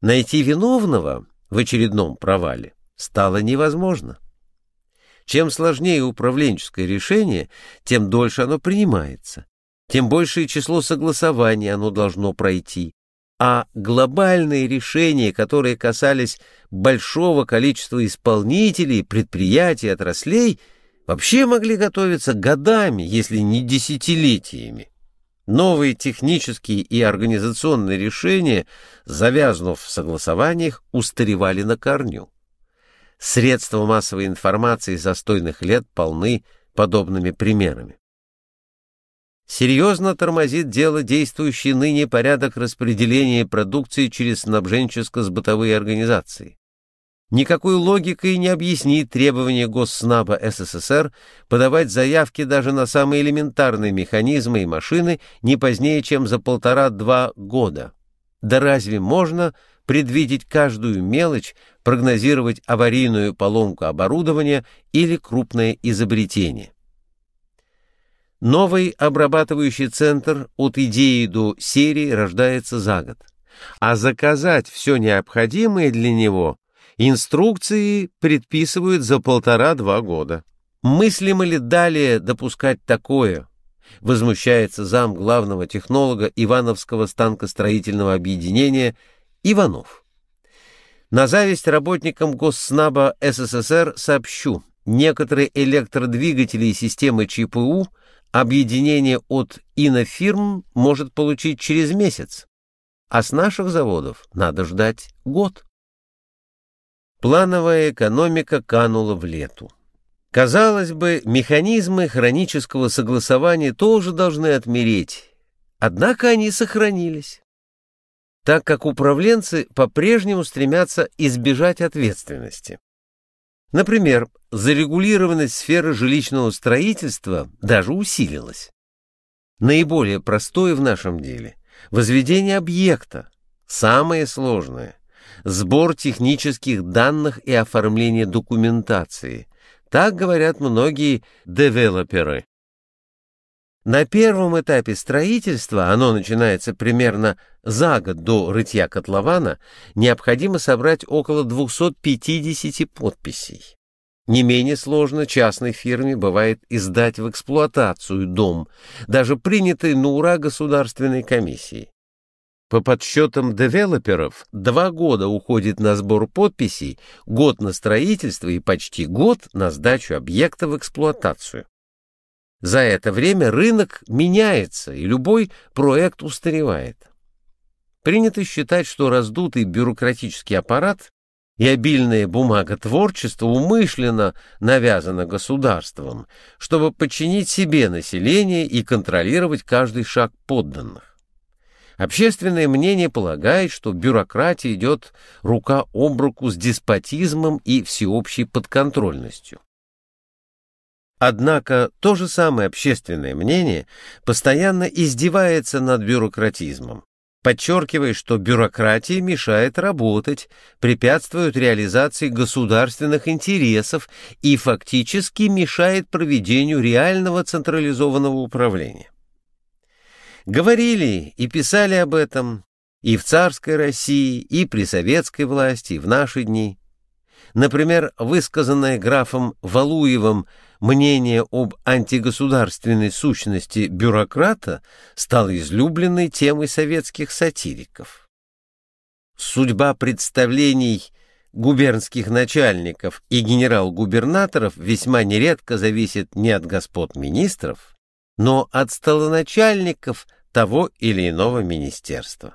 Найти виновного в очередном провале стало невозможно. Чем сложнее управленческое решение, тем дольше оно принимается, тем большее число согласований оно должно пройти, а глобальные решения, которые касались большого количества исполнителей, предприятий, отраслей, вообще могли готовиться годами, если не десятилетиями. Новые технические и организационные решения, завязнув в согласованиях, устаревали на корню. Средства массовой информации застойных лет полны подобными примерами серьезно тормозит дело действующий ныне порядок распределения продукции через снабженческо-сбытовые организации. Никакой логикой не объяснит требование Госснаба СССР подавать заявки даже на самые элементарные механизмы и машины не позднее, чем за полтора-два года. Да разве можно предвидеть каждую мелочь, прогнозировать аварийную поломку оборудования или крупное изобретение? Новый обрабатывающий центр от идеи до серии рождается за год, а заказать все необходимое для него инструкции предписывают за полтора-два года. Мыслимо ли далее допускать такое? Возмущается зам главного технолога Ивановского станкостроительного объединения Иванов. На зависть работникам Госснаба СССР сообщу, некоторые электродвигатели и системы ЧПУ – объединение от инофирм может получить через месяц, а с наших заводов надо ждать год. Плановая экономика канула в лету. Казалось бы, механизмы хронического согласования тоже должны отмереть, однако они сохранились, так как управленцы по-прежнему стремятся избежать ответственности. Например, зарегулированность сферы жилищного строительства даже усилилась. Наиболее простое в нашем деле – возведение объекта, самое сложное – сбор технических данных и оформление документации. Так говорят многие девелоперы. На первом этапе строительства, оно начинается примерно за год до рытья котлована, необходимо собрать около 250 подписей. Не менее сложно частной фирме бывает издать в эксплуатацию дом, даже принятый на ура государственной комиссией. По подсчетам девелоперов, два года уходит на сбор подписей, год на строительство и почти год на сдачу объекта в эксплуатацию. За это время рынок меняется, и любой проект устаревает. Принято считать, что раздутый бюрократический аппарат и обильное бумаготворчество умышленно навязано государством, чтобы подчинить себе население и контролировать каждый шаг подданных. Общественное мнение полагает, что бюрократия идет рука об руку с деспотизмом и всеобщей подконтрольностью. Однако то же самое общественное мнение постоянно издевается над бюрократизмом, подчеркивая, что бюрократия мешает работать, препятствует реализации государственных интересов и фактически мешает проведению реального централизованного управления. Говорили и писали об этом и в царской России, и при советской власти, и в наши дни. Например, высказанное графом Валуевым мнение об антигосударственной сущности бюрократа стало излюбленной темой советских сатириков. Судьба представлений губернских начальников и генерал-губернаторов весьма нередко зависит не от господ министров, но от столоначальников того или иного министерства.